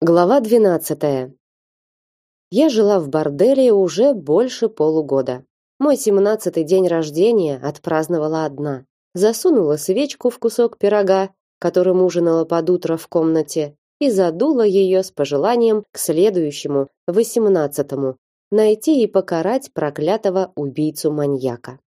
Глава 12. Я жила в борделе уже больше полугода. Мой семнадцатый день рождения отпраздновала одна. Засунула свечку в кусок пирога, которым ужинала под утро в комнате, и задула ее с пожеланием к следующему, восемнадцатому, найти и покарать проклятого убийцу-маньяка.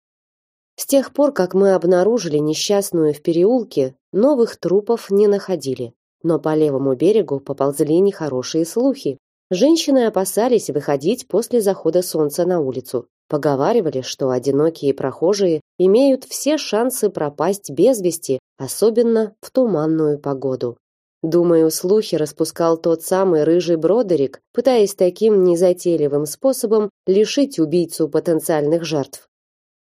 С тех пор, как мы обнаружили несчастную в переулке, новых трупов не находили но по левому берегу поползли нехорошие слухи. Женщины опасались выходить после захода солнца на улицу. Поговаривали, что одинокие прохожие имеют все шансы пропасть без вести, особенно в туманную погоду. Думаю, слухи распускал тот самый рыжий Бродерик, пытаясь таким незатейливым способом лишить убийцу потенциальных жертв.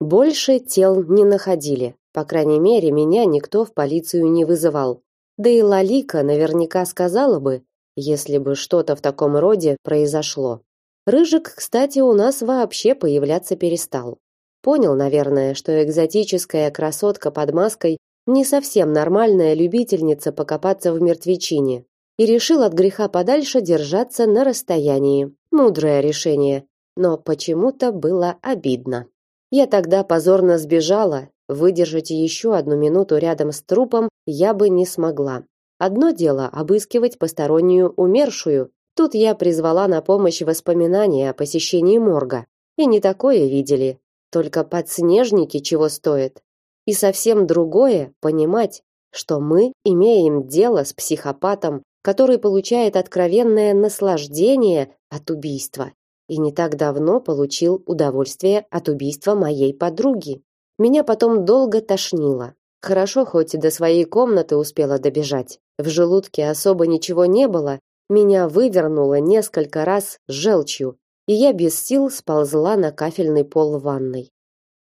Больше тел не находили. По крайней мере, меня никто в полицию не вызывал. Да и Лалика наверняка сказала бы, если бы что-то в таком роде произошло. Рыжик, кстати, у нас вообще появляться перестал. Понял, наверное, что экзотическая красотка под маской не совсем нормальная любительница покопаться в мертвечине и решил от греха подальше держаться на расстоянии. Мудрое решение, но почему-то было обидно. Я тогда позорно сбежала Выдержать еще одну минуту рядом с трупом я бы не смогла. Одно дело обыскивать постороннюю умершую. Тут я призвала на помощь воспоминания о посещении морга. И не такое видели. Только подснежники чего стоят. И совсем другое понимать, что мы имеем дело с психопатом, который получает откровенное наслаждение от убийства и не так давно получил удовольствие от убийства моей подруги. Меня потом долго тошнило. Хорошо хоть и до своей комнаты успела добежать. В желудке особо ничего не было, меня вывернуло несколько раз желчью, и я без сил сползла на кафельный пол ванной.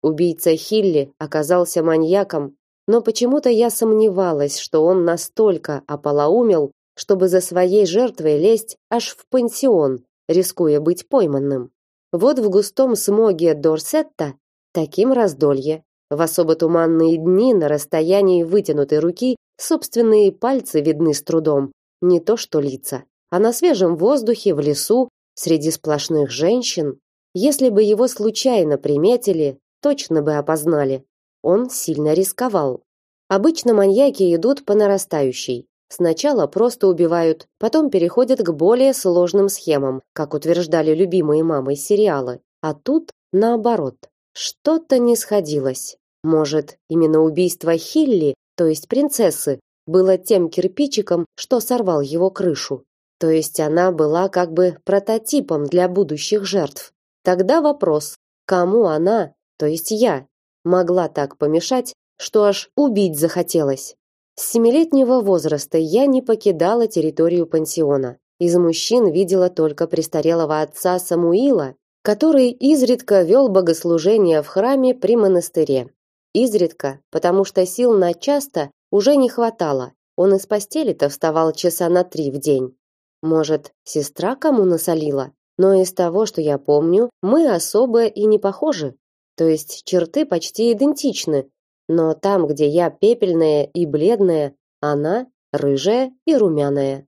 Убийца Хилли оказался маньяком, но почему-то я сомневалась, что он настолько ополоумел, чтобы за своей жертвой лезть аж в пансион, рискуя быть пойманным. Вот в густом смоге Дорсетта таким раздолье. В особо туманные дни на расстоянии вытянутой руки собственные пальцы видны с трудом, не то что лица. А на свежем воздухе в лесу среди сплошных женщин, если бы его случайно приметили, точно бы опознали. Он сильно рисковал. Обычно маньяки идут по нарастающей. Сначала просто убивают, потом переходят к более сложным схемам, как утверждали любимые мамой сериалы. А тут наоборот. Что-то не сходилось. Может, именно убийство Хилли, то есть принцессы, было тем кирпичиком, что сорвал его крышу. То есть она была как бы прототипом для будущих жертв. Тогда вопрос, кому она, то есть я, могла так помешать, что аж убить захотелось. С семилетнего возраста я не покидала территорию пансиона. Из мужчин видела только престарелого отца Самуила который изредка вел богослужения в храме при монастыре. Изредка, потому что сил на часто уже не хватало. Он из постели-то вставал часа на три в день. Может, сестра кому насолила? Но из того, что я помню, мы особо и не похожи. То есть черты почти идентичны, но там, где я пепельная и бледная, она рыжая и румяная.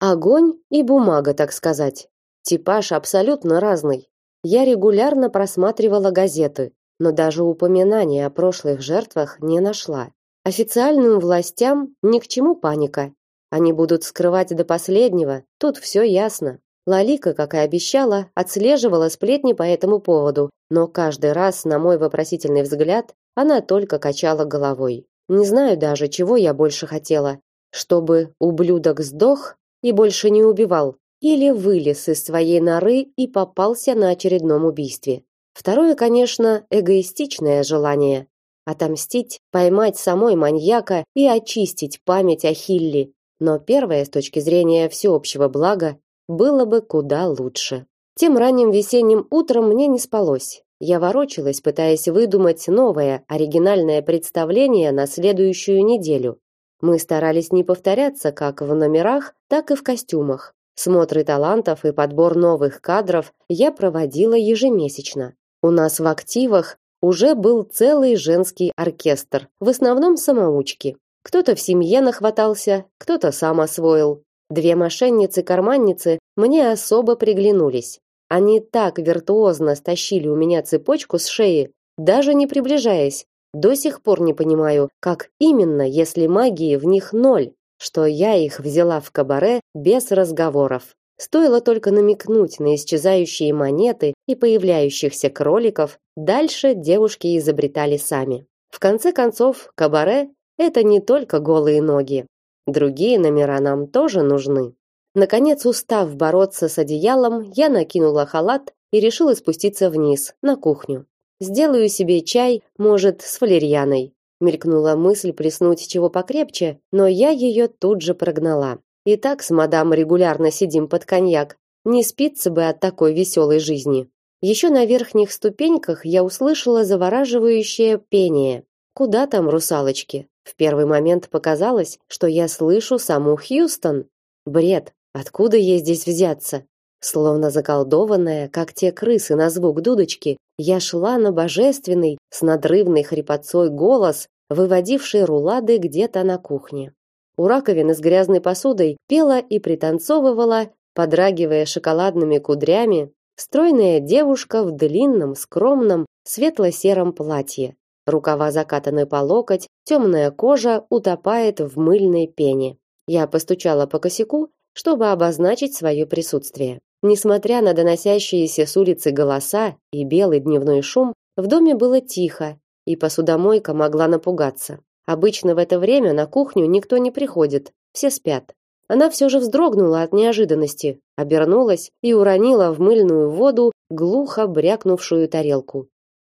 Огонь и бумага, так сказать. Типаж абсолютно разный. Я регулярно просматривала газеты, но даже упоминания о прошлых жертвах не нашла. Официальным властям ни к чему паника. Они будут скрывать до последнего, тут все ясно. Лалика, как и обещала, отслеживала сплетни по этому поводу, но каждый раз на мой вопросительный взгляд она только качала головой. Не знаю даже, чего я больше хотела, чтобы ублюдок сдох и больше не убивал, или вылез из своей норы и попался на очередном убийстве. Второе, конечно, эгоистичное желание отомстить, поймать самой маньяка и очистить память о Хилли. Но первое, с точки зрения всеобщего блага, было бы куда лучше. Тем ранним весенним утром мне не спалось. Я ворочалась, пытаясь выдумать новое, оригинальное представление на следующую неделю. Мы старались не повторяться как в номерах, так и в костюмах. Смотры талантов и подбор новых кадров я проводила ежемесячно. У нас в активах уже был целый женский оркестр, в основном самоучки. Кто-то в семье нахватался, кто-то сам освоил. Две мошенницы-карманницы мне особо приглянулись. Они так виртуозно стащили у меня цепочку с шеи, даже не приближаясь. До сих пор не понимаю, как именно, если магии в них ноль, что я их взяла в кабаре без разговоров. Стоило только намекнуть на исчезающие монеты и появляющихся кроликов, дальше девушки изобретали сами. В конце концов, кабаре это не только голые ноги. Другие номера нам тоже нужны. Наконец, устав бороться с одеялом, я накинула халат и решила спуститься вниз, на кухню. Сделаю себе чай, может, с валерьяной. Мелькнула мысль плеснуть чего покрепче, но я ее тут же прогнала. И так с мадам регулярно сидим под коньяк. Не спится бы от такой веселой жизни. Еще на верхних ступеньках я услышала завораживающее пение. Куда там русалочки? В первый момент показалось, что я слышу саму Хьюстон. Бред. Откуда ей здесь взяться? Словно заколдованная, как те крысы на звук дудочки, я шла на божественный, с надрывной хрипотцой голос, выводивший рулады где-то на кухне. У раковины с грязной посудой пела и пританцовывала, подрагивая шоколадными кудрями, стройная девушка в длинном, скромном, светло-сером платье. Рукава закатаны по локоть, темная кожа утопает в мыльной пене. Я постучала по косяку, чтобы обозначить свое присутствие. Несмотря на доносящиеся с улицы голоса и белый дневной шум, в доме было тихо, и посудомойка могла напугаться. Обычно в это время на кухню никто не приходит, все спят. Она все же вздрогнула от неожиданности, обернулась и уронила в мыльную воду глухо брякнувшую тарелку.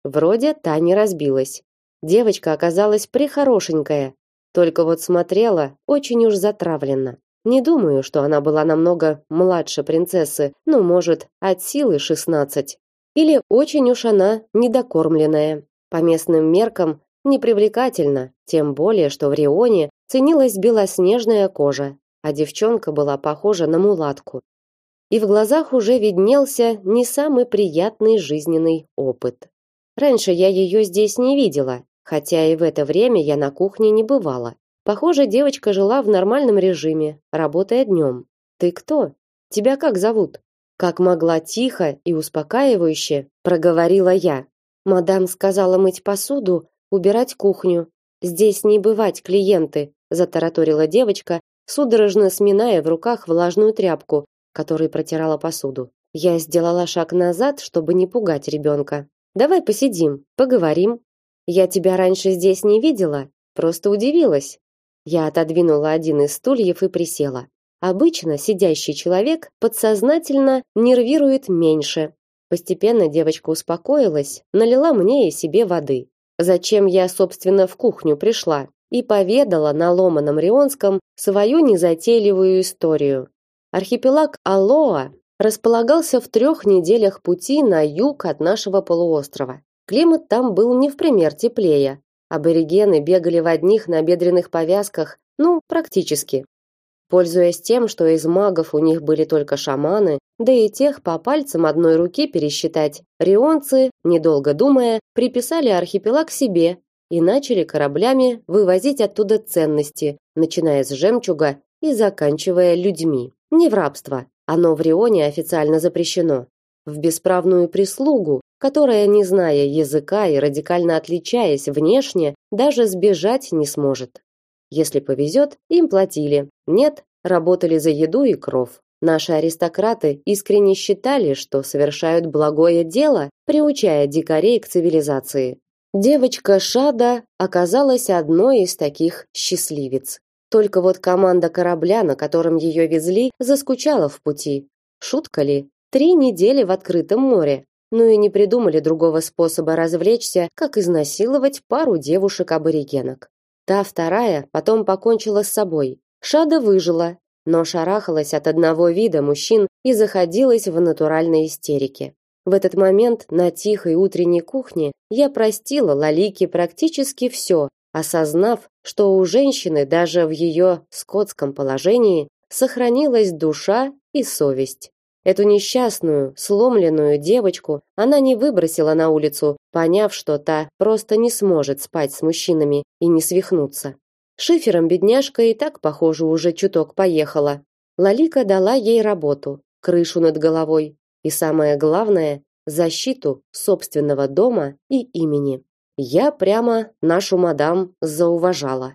Вроде та не разбилась. Девочка оказалась прихорошенькая, только вот смотрела очень уж затравленно. Не думаю, что она была намного младше принцессы, ну, может, от силы шестнадцать. Или очень уж она недокормленная. По местным меркам непривлекательна, тем более, что в Рионе ценилась белоснежная кожа, а девчонка была похожа на мулатку. И в глазах уже виднелся не самый приятный жизненный опыт. Раньше я ее здесь не видела, хотя и в это время я на кухне не бывала. Похоже, девочка жила в нормальном режиме, работая днем. Ты кто? Тебя как зовут? Как могла тихо и успокаивающе проговорила я. Мадам сказала мыть посуду, убирать кухню. Здесь не бывать клиенты, затараторила девочка, судорожно сминая в руках влажную тряпку, которой протирала посуду. Я сделала шаг назад, чтобы не пугать ребенка. Давай посидим, поговорим. Я тебя раньше здесь не видела, просто удивилась. Я отодвинула один из стульев и присела. Обычно сидящий человек подсознательно нервирует меньше. Постепенно девочка успокоилась, налила мне и себе воды. Зачем я, собственно, в кухню пришла? И поведала на ломаном рионском свою незатейливую историю. Архипелаг Алоа располагался в трех неделях пути на юг от нашего полуострова. Климат там был не в пример теплее, Аборигены бегали в одних набедренных повязках, ну, практически. Пользуясь тем, что из магов у них были только шаманы, да и тех по пальцам одной руки пересчитать, рионцы, недолго думая, приписали архипелаг себе и начали кораблями вывозить оттуда ценности, начиная с жемчуга и заканчивая людьми. Не в рабство, оно в Рионе официально запрещено. В бесправную прислугу, которая, не зная языка и радикально отличаясь внешне, даже сбежать не сможет. Если повезет, им платили. Нет, работали за еду и кров. Наши аристократы искренне считали, что совершают благое дело, приучая дикарей к цивилизации. Девочка Шада оказалась одной из таких счастливец. Только вот команда корабля, на котором ее везли, заскучала в пути. Шутка ли? Три недели в открытом море ну и не придумали другого способа развлечься, как изнасиловать пару девушек-аборигенок. Та вторая потом покончила с собой. Шада выжила, но шарахалась от одного вида мужчин и заходилась в натуральной истерике. В этот момент на тихой утренней кухне я простила Лалике практически все, осознав, что у женщины даже в ее скотском положении сохранилась душа и совесть. Эту несчастную, сломленную девочку она не выбросила на улицу, поняв, что та просто не сможет спать с мужчинами и не свихнуться. Шифером бедняжка и так, похоже, уже чуток поехала. Лалика дала ей работу, крышу над головой и самое главное защиту собственного дома и имени. Я прямо нашу мадам зауважала.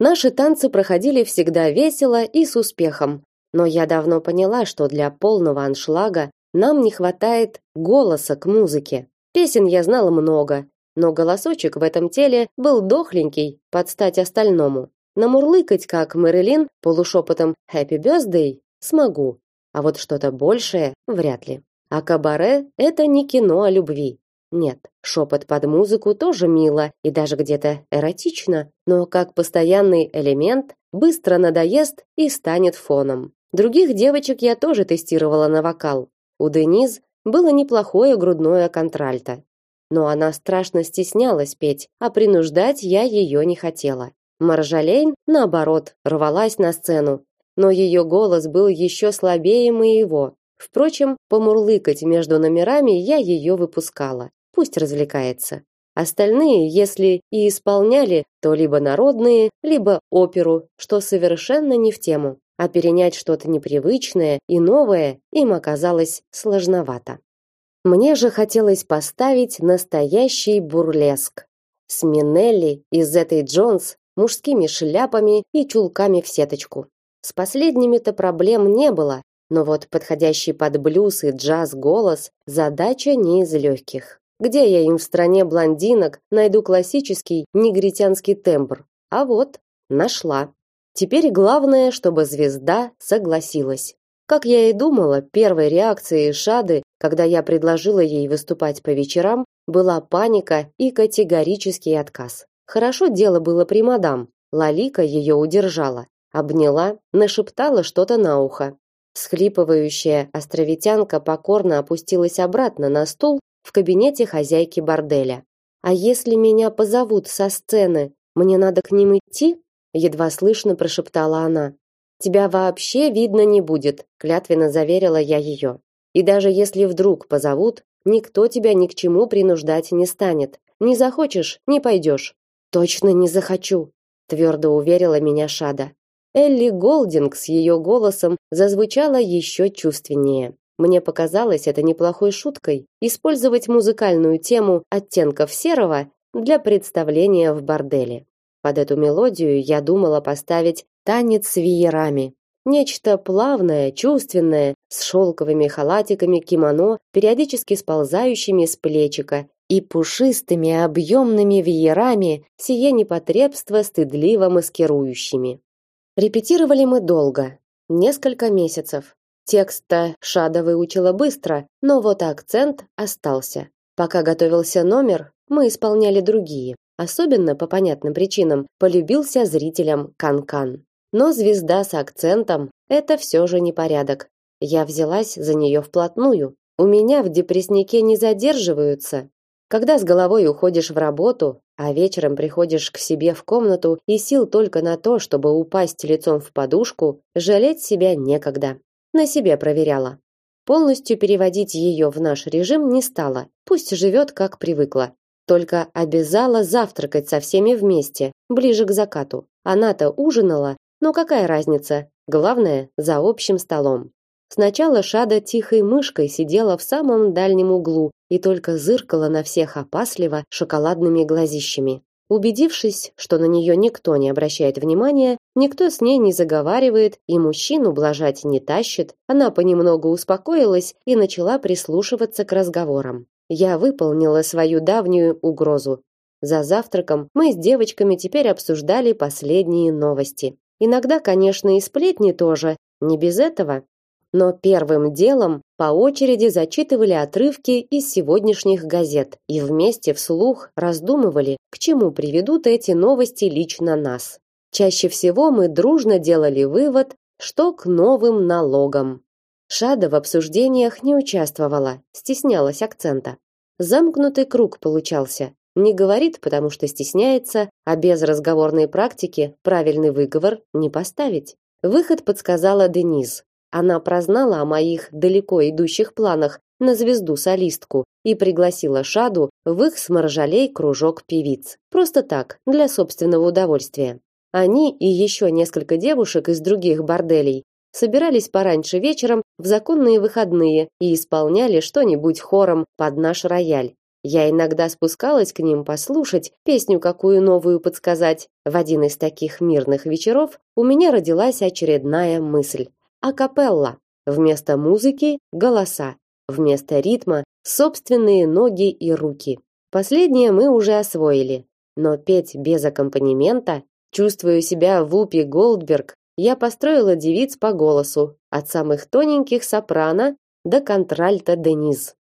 Наши танцы проходили всегда весело и с успехом, но я давно поняла, что для полного аншлага нам не хватает голоса к музыке. Песен я знала много, но голосочек в этом теле был дохленький, под стать остальному. Намурлыкать, как Мэрилин, полушепотом «Happy Birthday» смогу, а вот что-то большее вряд ли. А кабаре – это не кино о любви. Нет, шепот под музыку тоже мило и даже где-то эротично, но как постоянный элемент быстро надоест и станет фоном. Других девочек я тоже тестировала на вокал. У Дениз было неплохое грудное контральто. Но она страшно стеснялась петь, а принуждать я ее не хотела. Маржалейн, наоборот, рвалась на сцену, но ее голос был еще слабее моего. Впрочем, помурлыкать между номерами я ее выпускала пусть развлекается. Остальные, если и исполняли, то либо народные, либо оперу, что совершенно не в тему. А перенять что-то непривычное и новое им оказалось сложновато. Мне же хотелось поставить настоящий бурлеск. С Минелли из этой Джонс мужскими шляпами и чулками в сеточку. С последними-то проблем не было, но вот подходящий под блюз и джаз голос задача не из легких. Где я им в стране блондинок найду классический негритянский тембр? А вот, нашла. Теперь главное, чтобы звезда согласилась. Как я и думала, первой реакцией Шады, когда я предложила ей выступать по вечерам, была паника и категорический отказ. Хорошо дело было при мадам. Лалика ее удержала, обняла, нашептала что-то на ухо. Схлипывающая островитянка покорно опустилась обратно на стул в кабинете хозяйки борделя. А если меня позовут со сцены, мне надо к ним идти? едва слышно прошептала она. Тебя вообще видно не будет, клятвенно заверила я ее. И даже если вдруг позовут, никто тебя ни к чему принуждать не станет. Не захочешь не пойдешь. Точно не захочу, твердо уверила меня Шада. Элли Голдинг с ее голосом зазвучала еще чувственнее. Мне показалось это неплохой шуткой использовать музыкальную тему оттенков серого для представления в борделе. Под эту мелодию я думала поставить танец с веерами. Нечто плавное, чувственное, с шелковыми халатиками кимоно, периодически сползающими с плечика, и пушистыми объемными веерами, сие непотребство стыдливо маскирующими. Репетировали мы долго, несколько месяцев. Текста Шада выучила быстро, но вот акцент остался. Пока готовился номер, мы исполняли другие. Особенно по понятным причинам полюбился зрителям Канкан. Но звезда с акцентом это все же не порядок. Я взялась за нее вплотную. У меня в депресснике не задерживаются. Когда с головой уходишь в работу, а вечером приходишь к себе в комнату и сил только на то, чтобы упасть лицом в подушку, жалеть себя некогда на себе проверяла. Полностью переводить ее в наш режим не стала. Пусть живет как привыкла. Только обязала завтракать со всеми вместе, ближе к закату. Она-то ужинала, но какая разница? Главное, за общим столом. Сначала Шада тихой мышкой сидела в самом дальнем углу и только зыркала на всех опасливо шоколадными глазищами. Убедившись, что на нее никто не обращает внимания, никто с ней не заговаривает и мужчину блажать не тащит, она понемногу успокоилась и начала прислушиваться к разговорам. Я выполнила свою давнюю угрозу. За завтраком мы с девочками теперь обсуждали последние новости. Иногда, конечно, и сплетни тоже, не без этого но первым делом по очереди зачитывали отрывки из сегодняшних газет и вместе вслух раздумывали, к чему приведут эти новости лично нас. Чаще всего мы дружно делали вывод, что к новым налогам. Шада в обсуждениях не участвовала, стеснялась акцента. Замкнутый круг получался. Не говорит, потому что стесняется, а без разговорной практики правильный выговор не поставить. Выход подсказала Дениз. Она прознала о моих далеко идущих планах на звезду-солистку и пригласила Шаду в их с Маржалей кружок певиц. Просто так, для собственного удовольствия. Они и еще несколько девушек из других борделей собирались пораньше вечером в законные выходные и исполняли что-нибудь хором под наш рояль. Я иногда спускалась к ним послушать, песню какую новую подсказать. В один из таких мирных вечеров у меня родилась очередная мысль. Акапелла. Вместо музыки голоса, вместо ритма собственные ноги и руки. Последнее мы уже освоили, но петь без аккомпанемента, чувствую себя в Упи Голдберг, я построила девиц по голосу, от самых тоненьких сопрано до контральта Дениз.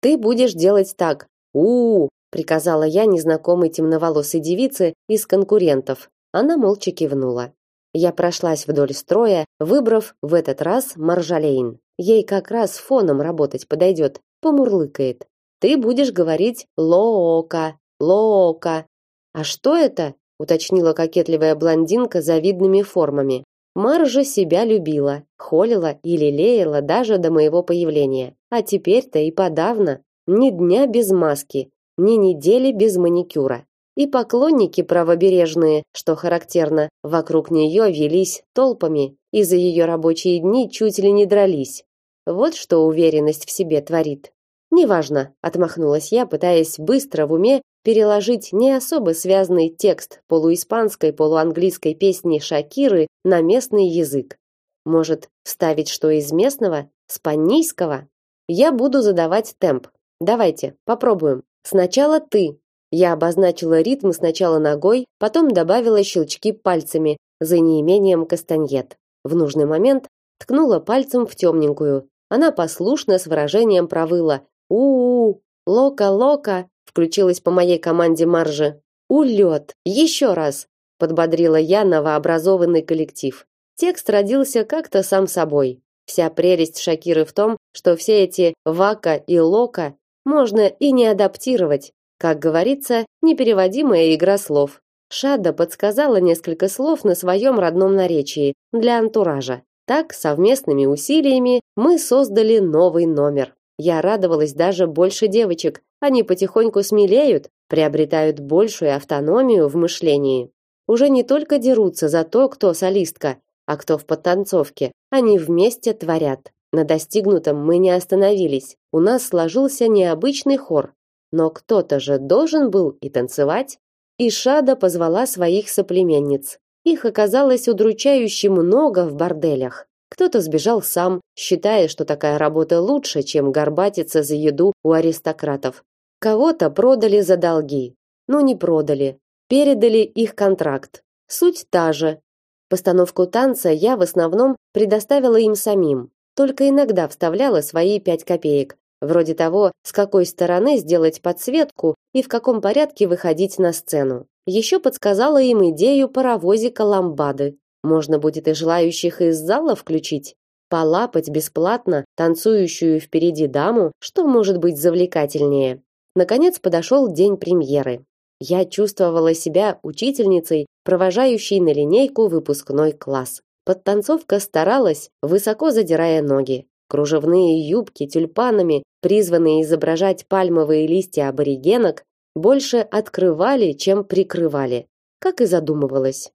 Ты будешь делать так. У, -у, -у приказала я незнакомой темноволосой девице из конкурентов. Она молча кивнула. Я прошлась вдоль строя, выбрав в этот раз Маржалейн. Ей как раз фоном работать подойдет. Помурлыкает. Ты будешь говорить лоока, лоока. А что это? уточнила кокетливая блондинка за видными формами. Маржа себя любила, холила и лелеяла даже до моего появления. А теперь-то и подавно. Ни дня без маски, ни недели без маникюра. И поклонники правобережные, что характерно, вокруг нее велись толпами и за ее рабочие дни чуть ли не дрались. Вот что уверенность в себе творит. Неважно, отмахнулась я, пытаясь быстро в уме переложить не особо связанный текст полуиспанской, полуанглийской песни Шакиры на местный язык. Может, вставить что из местного, спанийского? Я буду задавать темп. Давайте, попробуем. Сначала ты. Я обозначила ритм сначала ногой, потом добавила щелчки пальцами за неимением кастаньет. В нужный момент ткнула пальцем в темненькую. Она послушно с выражением провыла: "У-у, лока-лока", включилась по моей команде Маржа. Улет. Еще раз, подбодрила я новообразованный коллектив. Текст родился как-то сам собой. Вся прелесть Шакиры в том, что все эти вака и лока можно и не адаптировать. Как говорится, непереводимая игра слов. Шада подсказала несколько слов на своем родном наречии для антуража. Так, совместными усилиями мы создали новый номер. Я радовалась даже больше девочек. Они потихоньку смелеют, приобретают большую автономию в мышлении. Уже не только дерутся за то, кто солистка, а кто в подтанцовке. Они вместе творят. На достигнутом мы не остановились. У нас сложился необычный хор. Но кто-то же должен был и танцевать. И Шада позвала своих соплеменниц. Их оказалось удручающе много в борделях. Кто-то сбежал сам, считая, что такая работа лучше, чем горбатиться за еду у аристократов. Кого-то продали за долги. но не продали. Передали их контракт. Суть та же. Постановку танца я в основном предоставила им самим. Только иногда вставляла свои пять копеек, вроде того, с какой стороны сделать подсветку и в каком порядке выходить на сцену. Еще подсказала им идею паровозика ламбады. Можно будет и желающих из зала включить. Полапать бесплатно танцующую впереди даму, что может быть завлекательнее. Наконец подошел день премьеры. Я чувствовала себя учительницей, провожающей на линейку выпускной класс. Подтанцовка старалась, высоко задирая ноги. Кружевные юбки тюльпанами, призванные изображать пальмовые листья аборигенок, больше открывали, чем прикрывали, как и задумывалось.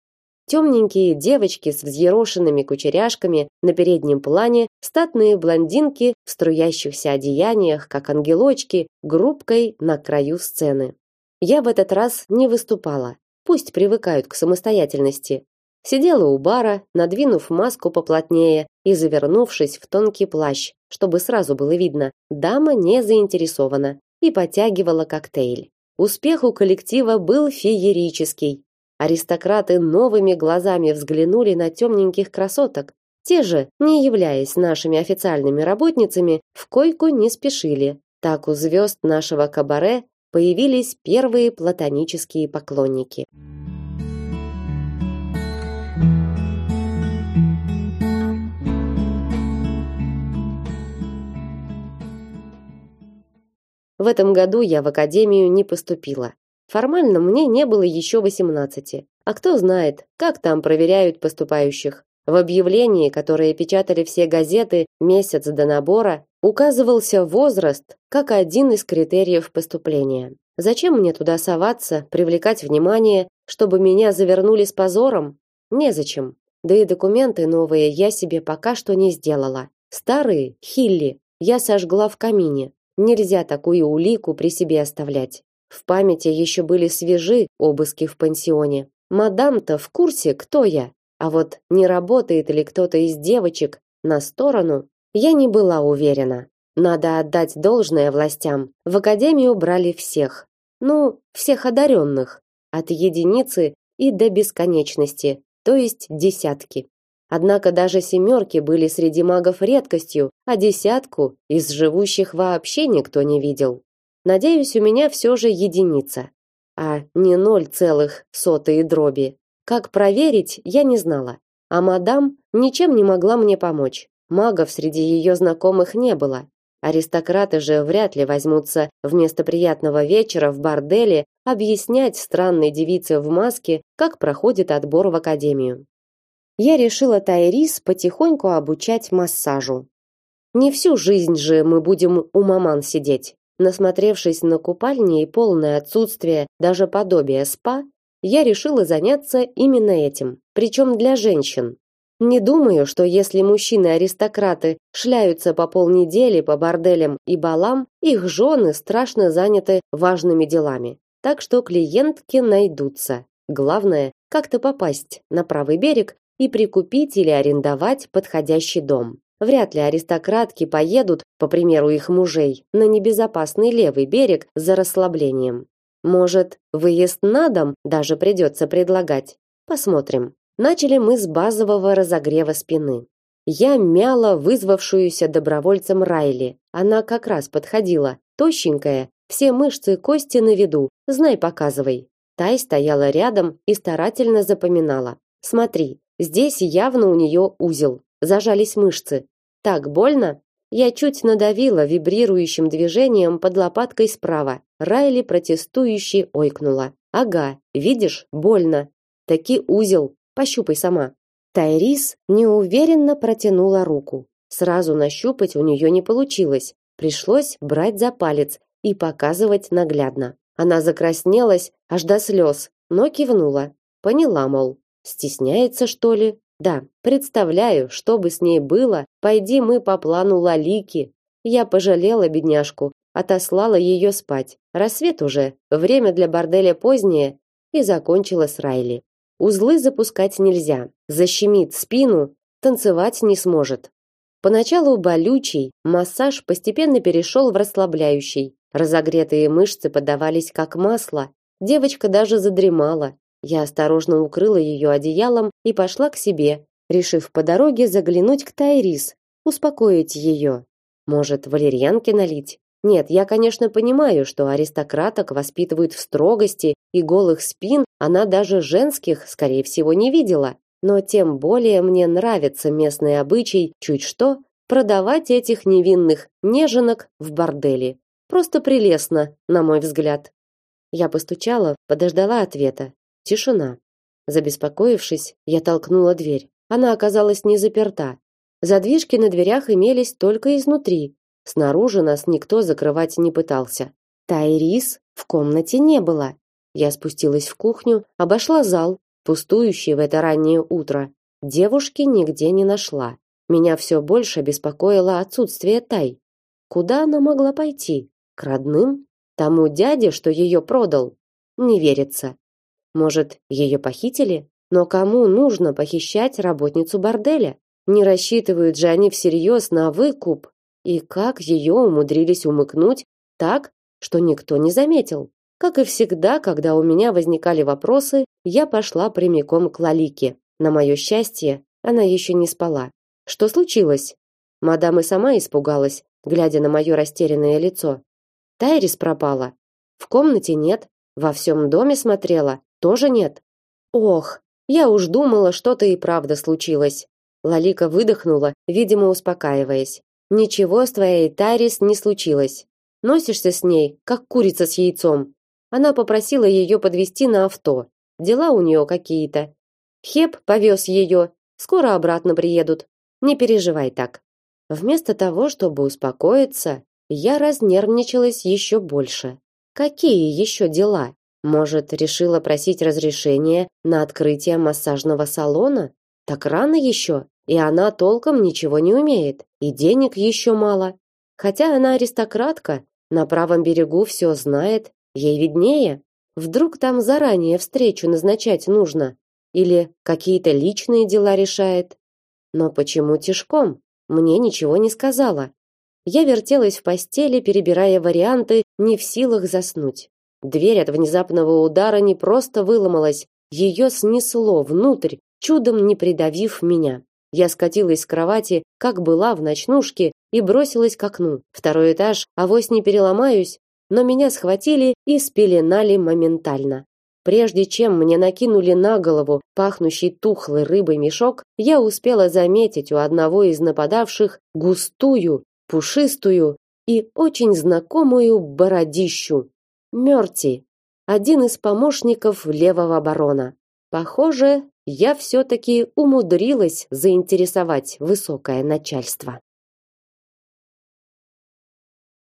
Темненькие девочки с взъерошенными кучеряшками на переднем плане, статные блондинки в струящихся одеяниях, как ангелочки, группкой на краю сцены. Я в этот раз не выступала. Пусть привыкают к самостоятельности. Сидела у бара, надвинув маску поплотнее и завернувшись в тонкий плащ, чтобы сразу было видно, дама не заинтересована, и потягивала коктейль. Успех у коллектива был феерический. Аристократы новыми глазами взглянули на темненьких красоток. Те же, не являясь нашими официальными работницами, в койку не спешили. Так у звезд нашего кабаре появились первые платонические поклонники. В этом году я в академию не поступила. Формально мне не было еще 18. А кто знает, как там проверяют поступающих. В объявлении, которое печатали все газеты месяц до набора, указывался возраст как один из критериев поступления. Зачем мне туда соваться, привлекать внимание, чтобы меня завернули с позором? Незачем. Да и документы новые я себе пока что не сделала. Старые, Хилли, я сожгла в камине. Нельзя такую улику при себе оставлять. В памяти еще были свежи обыски в пансионе. Мадам-то в курсе, кто я. А вот не работает ли кто-то из девочек на сторону, я не была уверена. Надо отдать должное властям. В академию брали всех. Ну, всех одаренных. От единицы и до бесконечности, то есть десятки. Однако даже семерки были среди магов редкостью, а десятку из живущих вообще никто не видел. Надеюсь, у меня все же единица, а не ноль целых сотые дроби. Как проверить, я не знала. А мадам ничем не могла мне помочь. Магов среди ее знакомых не было. Аристократы же вряд ли возьмутся вместо приятного вечера в борделе объяснять странной девице в маске, как проходит отбор в академию я решила Тайрис потихоньку обучать массажу. Не всю жизнь же мы будем у маман сидеть. Насмотревшись на купальни и полное отсутствие даже подобия спа, я решила заняться именно этим, причем для женщин. Не думаю, что если мужчины-аристократы шляются по полнедели по борделям и балам, их жены страшно заняты важными делами. Так что клиентки найдутся. Главное, как-то попасть на правый берег и прикупить или арендовать подходящий дом. Вряд ли аристократки поедут, по примеру их мужей, на небезопасный левый берег за расслаблением. Может, выезд на дом даже придется предлагать. Посмотрим. Начали мы с базового разогрева спины. Я мяла вызвавшуюся добровольцем Райли. Она как раз подходила, тощенькая, все мышцы кости на виду. Знай, показывай. Тай стояла рядом и старательно запоминала. Смотри, Здесь явно у нее узел. Зажались мышцы. Так больно? Я чуть надавила вибрирующим движением под лопаткой справа. Райли протестующе ойкнула. Ага, видишь, больно. Таки узел. Пощупай сама. Тайрис неуверенно протянула руку. Сразу нащупать у нее не получилось. Пришлось брать за палец и показывать наглядно. Она закраснелась аж до слез, но кивнула. Поняла, мол, Стесняется, что ли? Да, представляю, что бы с ней было, пойди мы по плану Лалики. Я пожалела бедняжку, отослала ее спать. Рассвет уже, время для борделя позднее, и закончила с Райли. Узлы запускать нельзя, защемит спину, танцевать не сможет. Поначалу болючий, массаж постепенно перешел в расслабляющий. Разогретые мышцы поддавались как масло. Девочка даже задремала, я осторожно укрыла ее одеялом и пошла к себе, решив по дороге заглянуть к Тайрис, успокоить ее. Может, валерьянки налить? Нет, я, конечно, понимаю, что аристократок воспитывают в строгости, и голых спин она даже женских, скорее всего, не видела. Но тем более мне нравится местный обычай, чуть что, продавать этих невинных неженок в борделе. Просто прелестно, на мой взгляд. Я постучала, подождала ответа. Тишина. Забеспокоившись, я толкнула дверь. Она оказалась не заперта. Задвижки на дверях имелись только изнутри. Снаружи нас никто закрывать не пытался. Тайрис в комнате не было. Я спустилась в кухню, обошла зал, пустующий в это раннее утро. Девушки нигде не нашла. Меня все больше беспокоило отсутствие Тай. Куда она могла пойти? К родным? Тому дяде, что ее продал? Не верится. Может, ее похитили? Но кому нужно похищать работницу борделя? Не рассчитывают же они всерьез на выкуп. И как ее умудрились умыкнуть так, что никто не заметил? Как и всегда, когда у меня возникали вопросы, я пошла прямиком к Лалике. На мое счастье, она еще не спала. Что случилось? Мадам и сама испугалась, глядя на мое растерянное лицо. Тайрис пропала. В комнате нет, во всем доме смотрела, тоже нет. Ох, я уж думала, что-то и правда случилось. Лалика выдохнула, видимо, успокаиваясь. Ничего с твоей Тарис не случилось. Носишься с ней, как курица с яйцом. Она попросила ее подвезти на авто. Дела у нее какие-то. Хеп повез ее, Скоро обратно приедут. Не переживай так. Вместо того, чтобы успокоиться, я разнервничалась еще больше. Какие еще дела? Может, решила просить разрешения на открытие массажного салона? Так рано еще, и она толком ничего не умеет, и денег еще мало. Хотя она аристократка, на правом берегу все знает, ей виднее. Вдруг там заранее встречу назначать нужно или какие-то личные дела решает. Но почему тишком? Мне ничего не сказала. Я вертелась в постели, перебирая варианты, не в силах заснуть. Дверь от внезапного удара не просто выломалась, ее снесло внутрь, чудом не придавив меня. Я скатилась с кровати, как была в ночнушке, и бросилась к окну. Второй этаж, авось не переломаюсь, но меня схватили и спеленали моментально. Прежде чем мне накинули на голову пахнущий тухлой рыбой мешок, я успела заметить у одного из нападавших густую, пушистую и очень знакомую бородищу. Мёрти, один из помощников левого барона. Похоже, я все таки умудрилась заинтересовать высокое начальство.